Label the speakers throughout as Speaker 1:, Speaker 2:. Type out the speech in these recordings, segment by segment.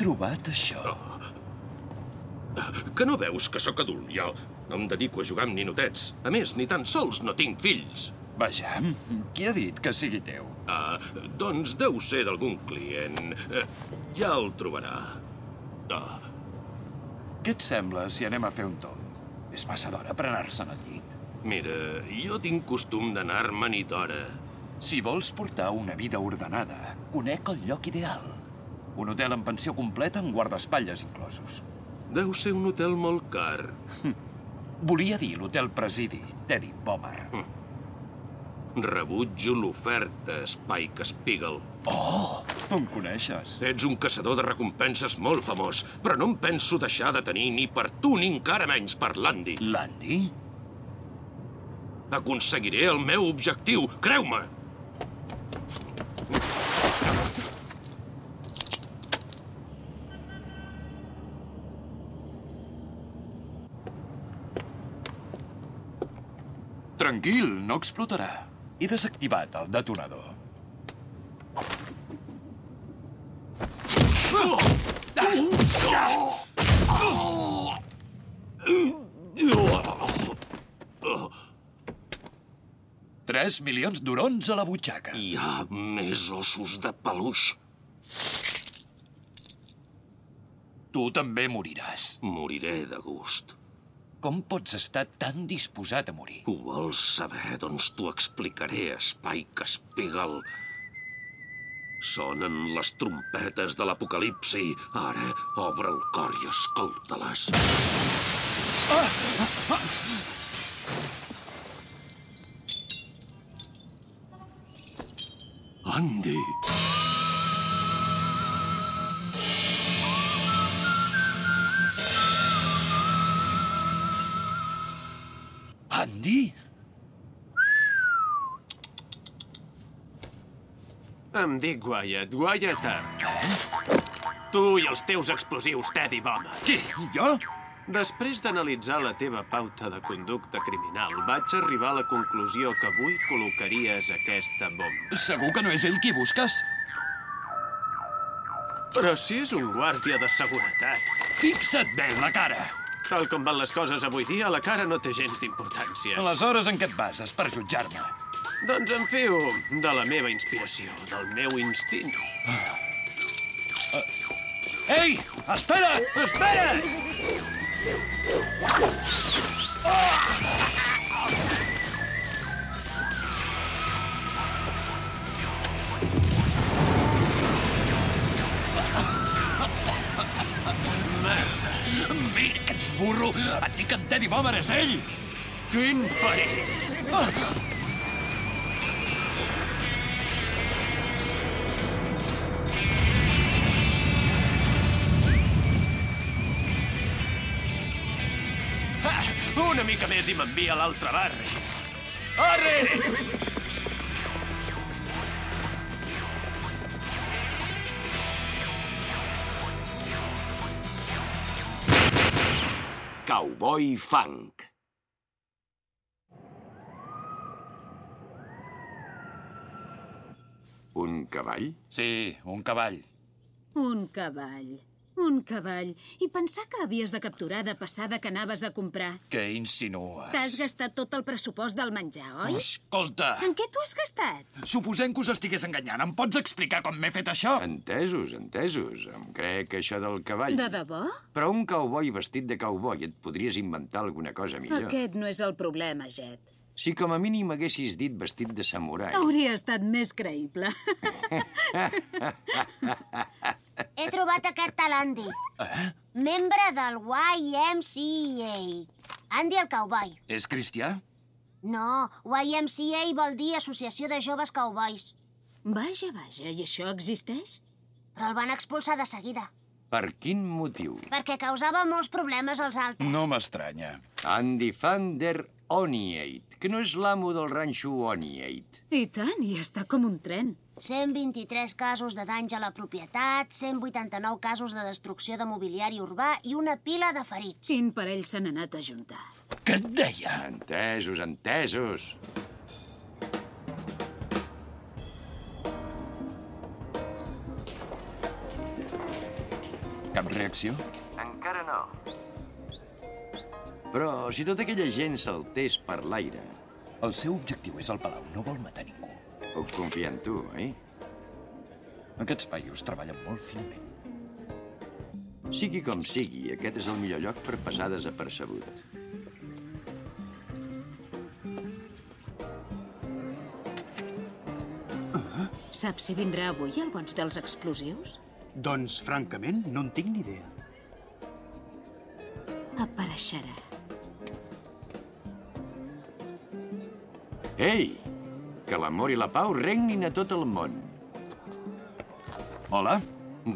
Speaker 1: Trobat això.
Speaker 2: Que no veus que sóc adult, jo? No em dedico a jugar amb ninotets. A més, ni tan sols no tinc fills.
Speaker 1: Vejam, qui ha dit que sigui teu?
Speaker 2: Ah, doncs deu ser d'algun client. Eh, ja el trobarà. Ah,
Speaker 1: Què et sembla si anem a fer un tomb? És massa d'hora per anar-se'n al llit.
Speaker 2: mira, jo tinc costum d'anar-me nit d'hora.
Speaker 1: Si vols portar una vida ordenada, conec el lloc ideal. Un hotel en pensió completa amb guardaespatlles inclosos.
Speaker 2: Deu ser un hotel molt car.
Speaker 1: Volia dir l'hotel Presidi, Teddy Bomber.
Speaker 2: Rebutjo l'oferta, Spike Spiegel.
Speaker 1: Oh, em coneixes?
Speaker 2: Ets un caçador de recompenses molt famós, però no em penso deixar de tenir ni per tu ni encara menys per l'Andy.
Speaker 1: L'Andy?
Speaker 2: Aconseguiré el meu objectiu, creu-me!
Speaker 1: Tranquil, no explotarà. He desactivat el detonador. Tres milions d'urons a la butxaca.
Speaker 2: Hi ha més ossos de peluix.
Speaker 1: Tu també moriràs.
Speaker 2: Moriré de gust.
Speaker 1: Com pots estar tan disposat a morir?
Speaker 2: Ho vols saber? Doncs t'ho explicaré, Spike Spiegel. Sonen les trompetes de l'apocalipsi. Ara, obre el cor i escolta-les. Andy!
Speaker 1: Andy?
Speaker 3: Em dic Wyatt, Wyatt Earp. Tu i els teus explosius, Teddy Bomber.
Speaker 1: Qui? Jo?
Speaker 3: Després d'analitzar la teva pauta de conducta criminal, vaig arribar a la conclusió que avui col·locaries aquesta bomba.
Speaker 1: Segur que no és ell qui busques?
Speaker 3: Però si és un guàrdia de seguretat.
Speaker 1: Fixa't bé en la cara.
Speaker 3: Tal com van les coses avui dia, la cara no té gens d'importància.
Speaker 1: Aleshores, en què et bases per jutjar-me?
Speaker 3: Doncs em fio de la meva inspiració, del meu instint.
Speaker 1: Ei, espera!
Speaker 3: Espera! Merda.
Speaker 1: és burro! Et dic que en Teddy Bomber és ell!
Speaker 3: Quin perill! Ah, una mica més i m'envia a l'altre barri. Arre!
Speaker 2: Cowboy Funk.
Speaker 4: Un cavall?
Speaker 1: Sí, un cavall.
Speaker 5: Un cavall. Un cavall. I pensar que l'havies de capturar de passada que anaves a comprar.
Speaker 1: Què insinues?
Speaker 5: T'has gastat tot el pressupost del menjar, oi?
Speaker 1: Escolta,
Speaker 5: En què t'ho has gastat?
Speaker 1: suposem que us estigués enganyant. Em pots explicar com m'he fet això?
Speaker 4: Entesos, entesos. Em crec que això del cavall...
Speaker 5: De debò?
Speaker 4: Però un cowboy vestit de cowboy et podries inventar alguna cosa millor.
Speaker 5: Aquest no és el problema, Jet.
Speaker 4: Si com a mínim haguessis dit vestit de samurai.
Speaker 5: Hauria estat més creïble.
Speaker 6: He trobat aquest tal Andy.
Speaker 1: Eh?
Speaker 6: Membre del YMCA. Andy el cowboy.
Speaker 1: És cristià?
Speaker 6: No, YMCA vol dir Associació de Joves Cowboys.
Speaker 5: Vaja, vaja, i això existeix?
Speaker 6: Però el van expulsar de seguida,
Speaker 4: Per quin motiu?
Speaker 6: perquè causava molts problemes als altres.
Speaker 1: No m'estranya.
Speaker 4: Andy Fander Oniate, que no és l'amo del ranxo Oniate.
Speaker 5: I tant, i està com un tren.
Speaker 6: 123 casos de danys a la propietat, 189 casos de destrucció de mobiliari urbà i una pila de ferits.
Speaker 5: Quin parell s'han anat a juntar.
Speaker 1: Què et deia?
Speaker 4: Entesos, entesos.
Speaker 1: Cap reacció?
Speaker 4: Encara no. Però si tota aquella gent saltés per l'aire,
Speaker 1: El seu objectiu és el palau, no vol matar ningú.
Speaker 4: puc confiar en tu, eh?
Speaker 1: Aquests paios treballen molt finament.
Speaker 4: Sigui com sigui, aquest és el millor lloc per passar desapercebut.
Speaker 5: Saps si vindrà avui el boig dels explosius?
Speaker 7: Doncs, francament, no en tinc ni idea.
Speaker 5: Apareixerà.
Speaker 4: Ei! Que l'amor i la pau regnin a tot el món.
Speaker 1: Hola?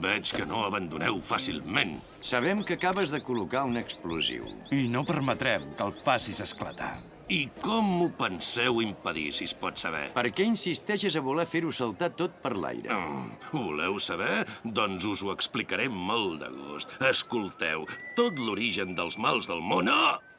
Speaker 2: Veig que no abandoneu fàcilment.
Speaker 4: Sabem que acabes de col·locar un explosiu.
Speaker 1: I no permetrem que el facis esclatar.
Speaker 2: I com m'ho penseu impedir, si es pot saber?
Speaker 4: Per què insisteixes a voler fer-ho saltar tot per l'aire?
Speaker 2: Mm, voleu saber? Doncs us ho explicaré molt de gust. Escolteu, tot l'origen dels mals del món... Oh!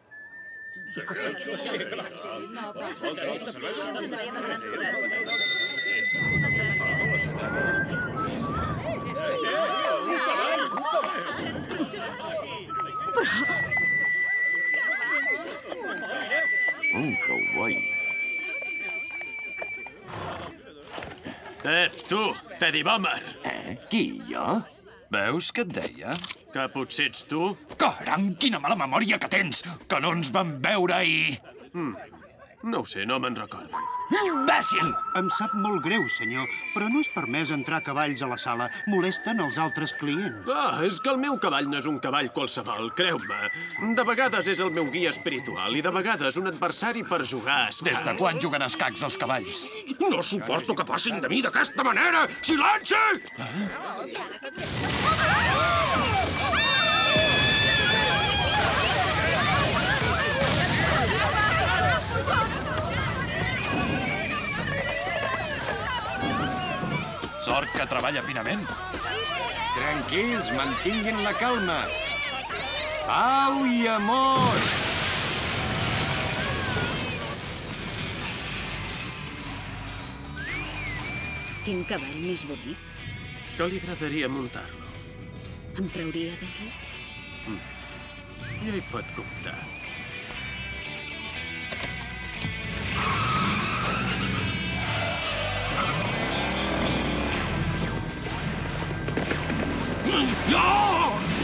Speaker 4: Un cowboy.
Speaker 3: Eh, tu, Teddy Bomber,
Speaker 4: Eh? Qui, jo?
Speaker 1: Veus què et deia?
Speaker 3: Que potser ets tu?
Speaker 1: Caram, quina mala memòria que tens! Que no ens vam veure i...
Speaker 3: No ho sé, no me'n recordo.
Speaker 1: Imbècil!
Speaker 7: Em sap molt greu, senyor, però no és permès entrar cavalls a la sala. Molesten els altres clients.
Speaker 3: Ah, és que el meu cavall no és un cavall qualsevol, creu-me. De vegades és el meu guia espiritual i de vegades un adversari per jugar a escacs.
Speaker 1: Des de quan juguen a escacs els cavalls?
Speaker 2: No suporto que passin de mi d'aquesta manera! Silenci!
Speaker 1: Sort que treballa finament.
Speaker 4: Tranquils, mantinguin la calma. Pau i amor!
Speaker 5: Quin cavall més bonic.
Speaker 3: Que li agradaria muntar-lo.
Speaker 5: Em trauria d'aquí?
Speaker 3: Ja hi pot comptar.
Speaker 1: Come!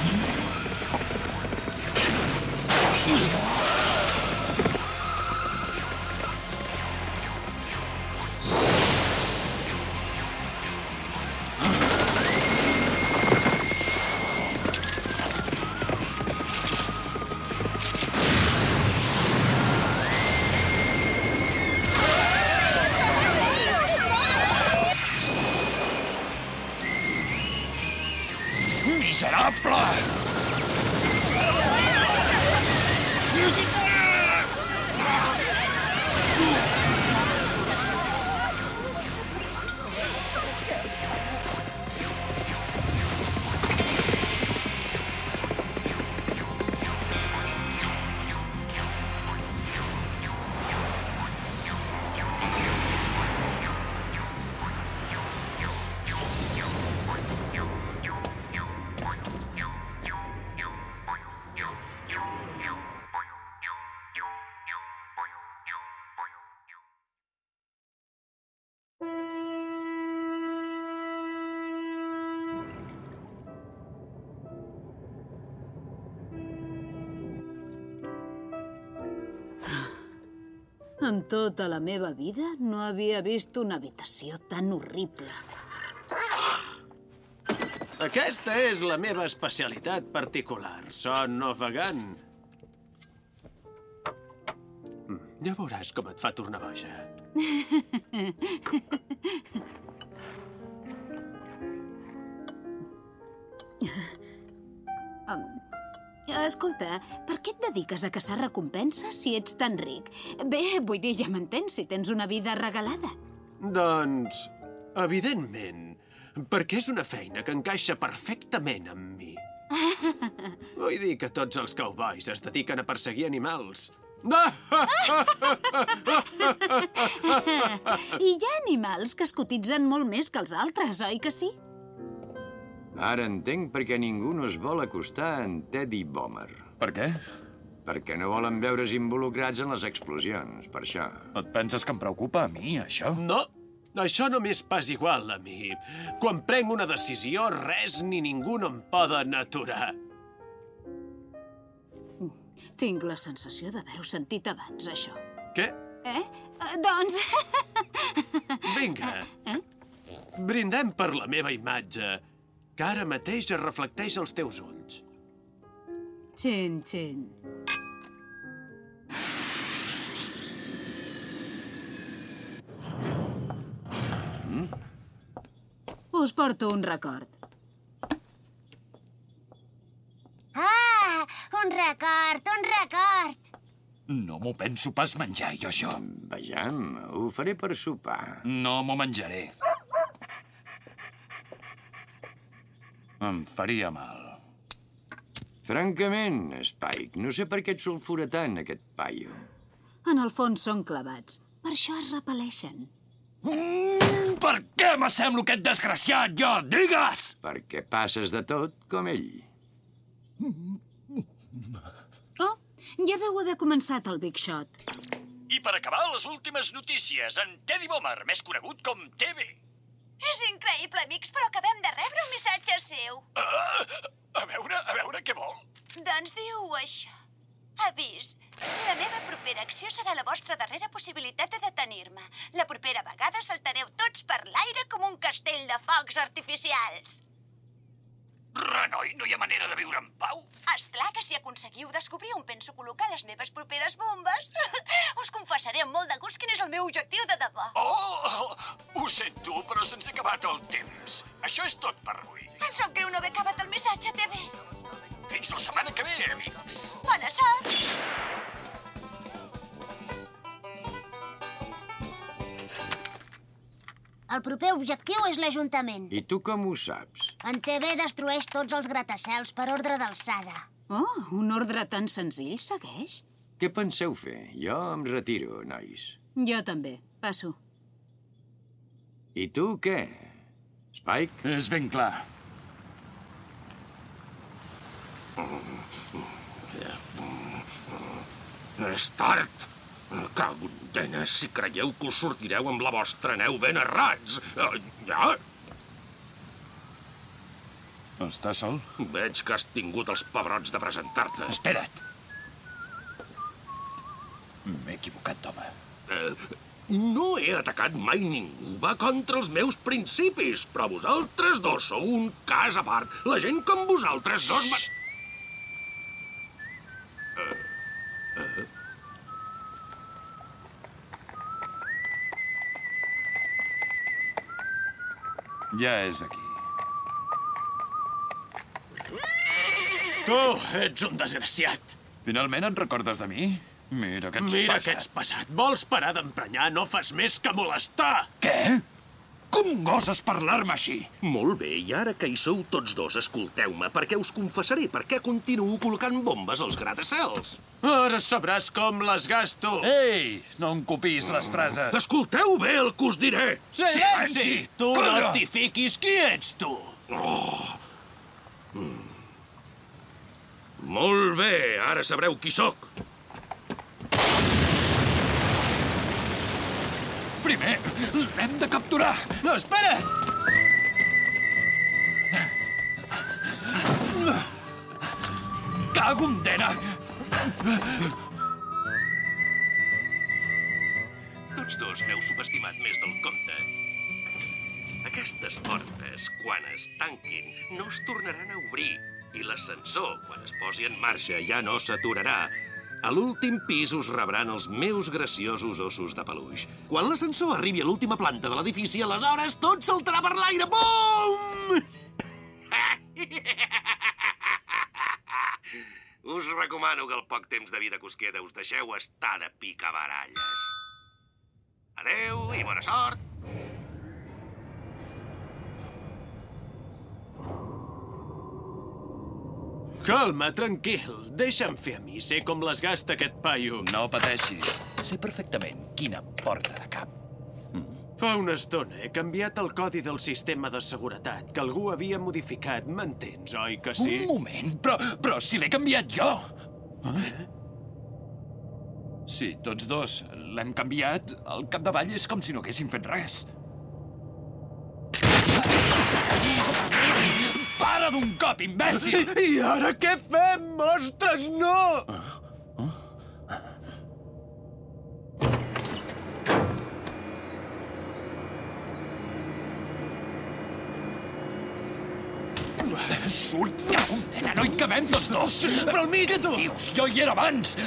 Speaker 5: En tota la meva vida no havia vist una habitació tan horrible.
Speaker 3: Aquesta és la meva especialitat particular. Son ofegant. Mm, Ja veuràs com et fa tornar boja.
Speaker 5: Escolta, per què et dediques a caçar recompenses si ets tan ric? Bé, vull dir, ja m'entens, si tens una vida regalada.
Speaker 3: Doncs, evidentment, perquè és una feina que encaixa perfectament amb mi. Vull dir que tots els cowboys es dediquen a perseguir animals.
Speaker 5: I hi ha animals que es cotitzen molt més que els altres, oi que sí?
Speaker 4: Ara entenc per què ningú no es vol acostar a en Teddy Bomber.
Speaker 1: Per què?
Speaker 4: Perquè no volen veure's involucrats en les explosions, per això.
Speaker 1: Et penses que em preocupa a mi, això?
Speaker 3: No, això no m'és pas igual a mi. Quan prenc una decisió, res ni ningú no em poden aturar.
Speaker 5: Tinc la sensació d'haver-ho sentit abans, això.
Speaker 3: Què?
Speaker 5: Eh? Eh, Doncs...
Speaker 3: Vinga.
Speaker 5: Eh?
Speaker 3: Brindem per la meva imatge, que ara mateix es reflecteix als teus ulls.
Speaker 5: Xin, xin. Us porto un record.
Speaker 6: Ah, un record, un record.
Speaker 1: No m'ho penso pas menjar, jo, això.
Speaker 4: Vejam, ho faré per sopar.
Speaker 1: No m'ho menjaré. Em faria mal.
Speaker 4: Francament, Spike, no sé per què et sulfura tant, aquest paio.
Speaker 5: En el fons són clavats. Per això es repel·leixen.
Speaker 1: Mm, per què m'assemblo aquest desgraciat, jo? Digues!
Speaker 4: Perquè passes de tot com ell.
Speaker 5: Oh, ja deu haver començat el Big Shot.
Speaker 8: I per acabar, les últimes notícies. En Teddy Bomber, més conegut com TV.
Speaker 9: És increïble, amics, però acabem de rebre un missatge seu.
Speaker 8: Ah, a veure, a veure què vol.
Speaker 9: Doncs diu això. Avís. La meva propera acció serà la vostra darrera possibilitat de detenir-me. La propera vegada saltareu tots per l'aire com un castell de focs artificials.
Speaker 8: Renoi, no hi ha manera de viure en pau?
Speaker 9: Esclar que si aconseguiu descobrir on penso col·locar les meves properes bombes, us confessaré amb molt de gust quin és el meu objectiu de debò.
Speaker 8: Oh, ho sento, però se'ns ha acabat el temps. Això és tot per avui.
Speaker 9: Em sap greu no haver acabat el missatge, TV.
Speaker 8: Fins la setmana que ve, amics.
Speaker 9: Bona sort!
Speaker 6: El proper objectiu és l'Ajuntament.
Speaker 4: I tu com ho saps?
Speaker 6: En TV destrueix tots els gratacels per ordre d'alçada.
Speaker 5: Oh, un ordre tan senzill segueix?
Speaker 4: Què penseu fer? Jo em retiro, nois.
Speaker 5: Jo també. Passo.
Speaker 4: I tu què? Spike?
Speaker 1: És ben clar.
Speaker 2: És tard. Cago en denes, si creieu que us sortireu amb la vostra neu ben errats. Eh, Ja?
Speaker 1: Estàs sol?
Speaker 2: Veig que has tingut els pebrots de presentar-te.
Speaker 1: Espera't. M'he equivocat d'home.
Speaker 2: Eh, no he atacat mai ningú. Va contra els meus principis. Però vosaltres dos sou un cas a part. La gent com vosaltres dos... Ma...
Speaker 1: Ja és aquí.
Speaker 3: Tu ets un desgraciat.
Speaker 1: Finalment et recordes de mi? Mira que ets
Speaker 3: Mira
Speaker 1: passat.
Speaker 3: que ets passat. Vols parar d'emprenyar? No fas més que molestar.
Speaker 1: Què? Com goses parlar-me així?
Speaker 2: Molt bé, i ara que hi sou tots dos, escolteu-me, perquè us confessaré per què continuo col·locant bombes als gratacels.
Speaker 3: Ara sabràs com les gasto.
Speaker 1: Ei, no em copiïs les frases.
Speaker 2: Escolteu bé el que us diré.
Speaker 1: Silenci!
Speaker 3: Tu no
Speaker 1: Calla!
Speaker 3: t'hi fiquis. Qui ets, tu?
Speaker 2: Molt bé, ara sabreu qui sóc.
Speaker 1: Primer, l'hem de capturar.
Speaker 3: No, espera!
Speaker 1: Cago en dena!
Speaker 2: Tots dos m'heu subestimat més del compte. Aquestes portes, quan es tanquin, no es tornaran a obrir. I l'ascensor, quan es posi en marxa, ja no s'aturarà. A l'últim pis us rebran els meus graciosos ossos de peluix. Quan l'ascensor arribi a l'última planta de l'edifici, aleshores tot saltarà per l'aire. Bum! Us recomano que el poc temps de vida que us queda us deixeu estar de picabaralles. Adeu i bona sort!
Speaker 3: Calma, tranquil. Deixa'm fer a mi. Sé com les gasta aquest paio.
Speaker 1: No pateixis. Sé perfectament quina porta a cap.
Speaker 3: Fa una estona he canviat el codi del sistema de seguretat que algú havia modificat. M'entens, oi que sí?
Speaker 1: Un moment, però, però si l'he canviat jo! Eh? Sí, tots dos l'hem canviat. Al capdavall és com si no haguéssim fet res. D'un cop, imbècil!
Speaker 3: I ara què fem? Ostres, no!
Speaker 1: Surt, que condena, no hi cabem tots dos!
Speaker 3: Però al mig,
Speaker 1: Què
Speaker 3: tu!
Speaker 1: dius? Jo hi era abans!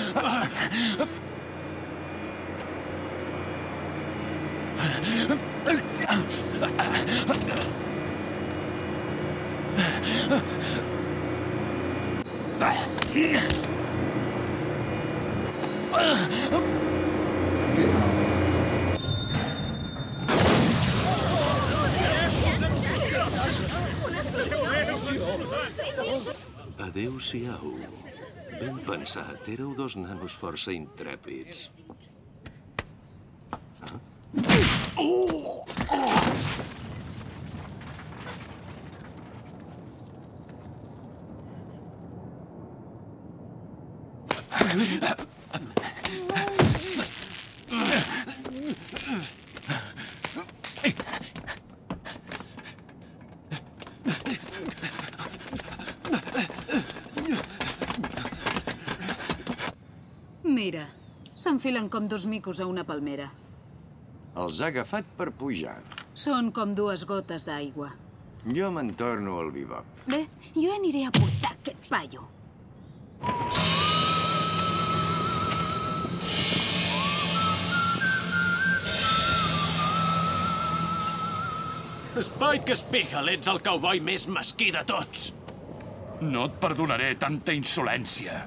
Speaker 2: Adéu-siau. Ben pensat, éreu dos nanos força intrèpids.
Speaker 5: Mira, s'enfilen com dos micos a una palmera.
Speaker 4: Els ha agafat per pujar.
Speaker 5: Són com dues gotes d'aigua.
Speaker 4: Jo me'n torno al bebop.
Speaker 5: Bé, jo aniré a portar aquest paio.
Speaker 3: Spike Spiegel, ets el cowboy més mesquí de tots.
Speaker 1: No et perdonaré tanta insolència.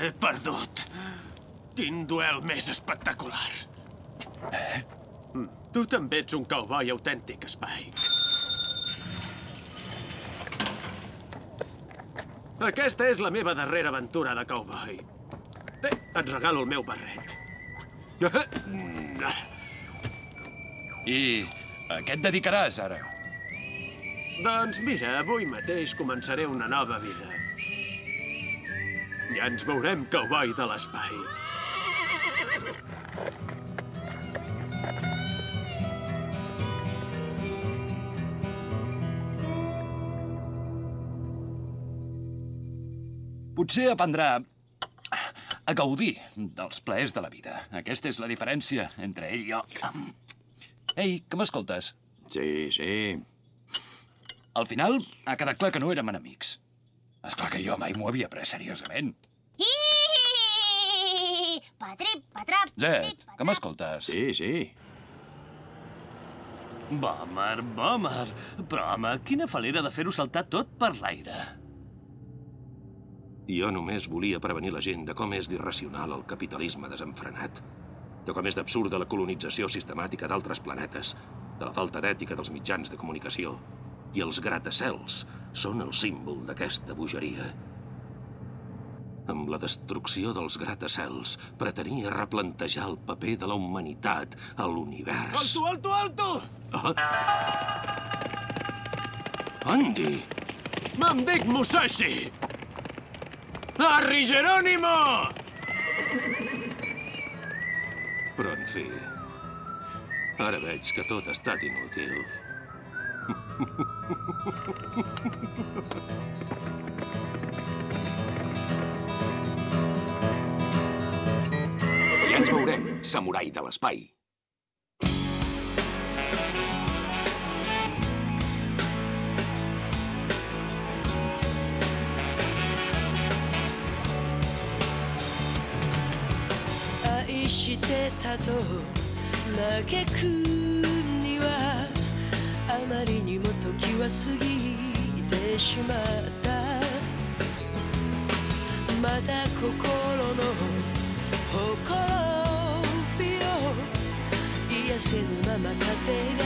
Speaker 3: He perdut. Quin duel més espectacular. Tu també ets un cowboy autèntic, Spike. Aquesta és la meva darrera aventura de cowboy. Bé, et regalo el meu barret.
Speaker 1: I a què et dedicaràs, ara?
Speaker 3: Doncs mira, avui mateix començaré una nova vida. Ja ens veurem, cowboy de l'espai.
Speaker 1: Potser aprendrà a gaudir dels plaers de la vida. Aquesta és la diferència entre ell i jo. Ei, que m'escoltes?
Speaker 4: Sí, sí.
Speaker 1: Al final ha quedat clar que no érem enemics. És clar que jo mai m'ho havia pres seriosament.
Speaker 6: Patrip, patrap,
Speaker 1: Zed, que m'escoltes?
Speaker 4: Sí, sí.
Speaker 10: Bòmer, bòmer. Però, home, quina falera de fer-ho saltar tot per l'aire.
Speaker 2: Jo només volia prevenir la gent de com és d'irracional el capitalisme desenfrenat, de com és d'absurda la colonització sistemàtica d'altres planetes, de la falta d'ètica dels mitjans de comunicació. I els gratacels són el símbol d'aquesta bogeria. Amb la destrucció dels gratacels, pretenia replantejar el paper de la humanitat a l'univers.
Speaker 3: Alto, alto, alto!
Speaker 2: Ah. Andy!
Speaker 3: Me'n dic Musashi! Arri Geronimo!
Speaker 2: Però, en fi, ara veig que tot ha estat inútil.
Speaker 11: Ja ens veurem, samurai de l'espai.「
Speaker 12: たと嘆くにはあまりにも時は過ぎてしまった」「まだ心のほこびを癒せぬまま風が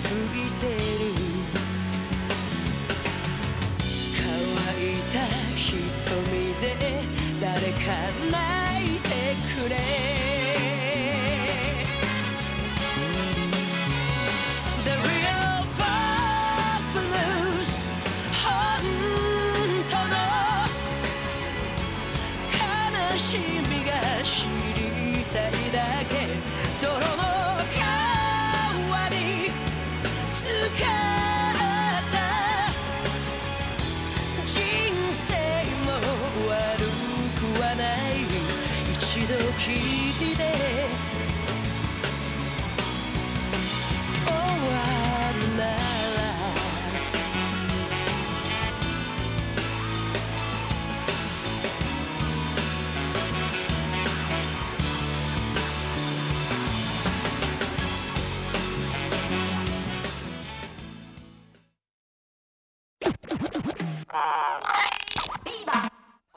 Speaker 12: 吹いてる」乾いた瞳で誰か泣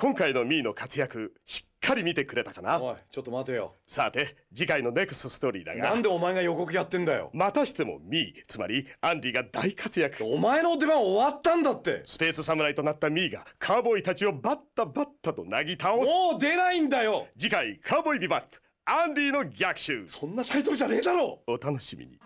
Speaker 13: 今回のミーの活躍しっかり見てくれたかな。
Speaker 14: おいちょっと待てよ。
Speaker 13: さて次回のネクストストーリーだが。
Speaker 14: なんでお前が予告やってんだよ。
Speaker 13: またしてもミーつまりアンディが大活躍。
Speaker 14: お前の出番終わったんだって。
Speaker 13: スペース侍となったミーがカーボーイたちをバッタバッタとなぎ倒す。
Speaker 14: もう出ないんだよ。
Speaker 13: 次回カーボーイビバップアンディの逆襲。
Speaker 14: そんなタイトルじゃねえだろ。
Speaker 13: お楽しみに